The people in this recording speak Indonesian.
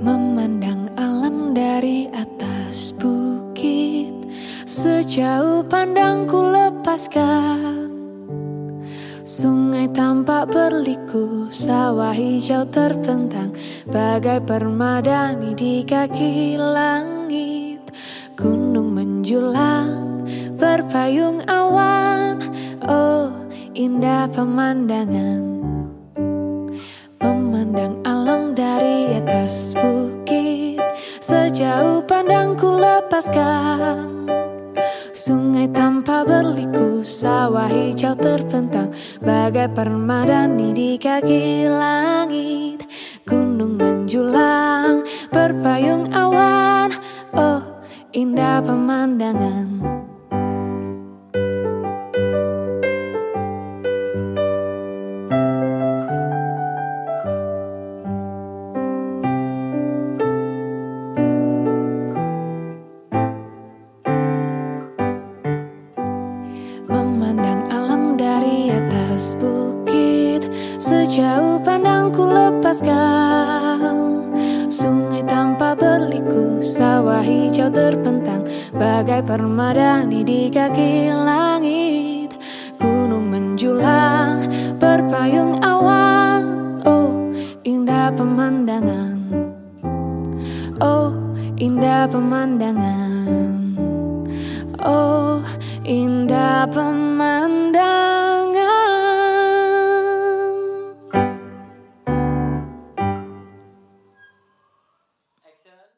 Memandang alam dari atas bukit. Sejauh pandangku lepaskan. Sungai tampak berliku Sawah hijau terbentang Bagai permadani di kaki langit. Gunung menjulang Berpayung awan. Oh indah pemandangan. Sejauh pandangku lepaskan. Sungai tanpa berliku, sawah hijau terbentang. Bagai permadani di kaki langit. Gunung menjulang, berpayung awan. Oh, indah pemandangan atas bukit. Sejauh pandangku lepaskan. Sungai tanpa berliku Sawah hijau terbentang. Bagai permadani di kaki langit. Gunung menjulang Berpayung awan. Oh indah pemandangan. Oh indah pemandangan. Oh indah pemandangan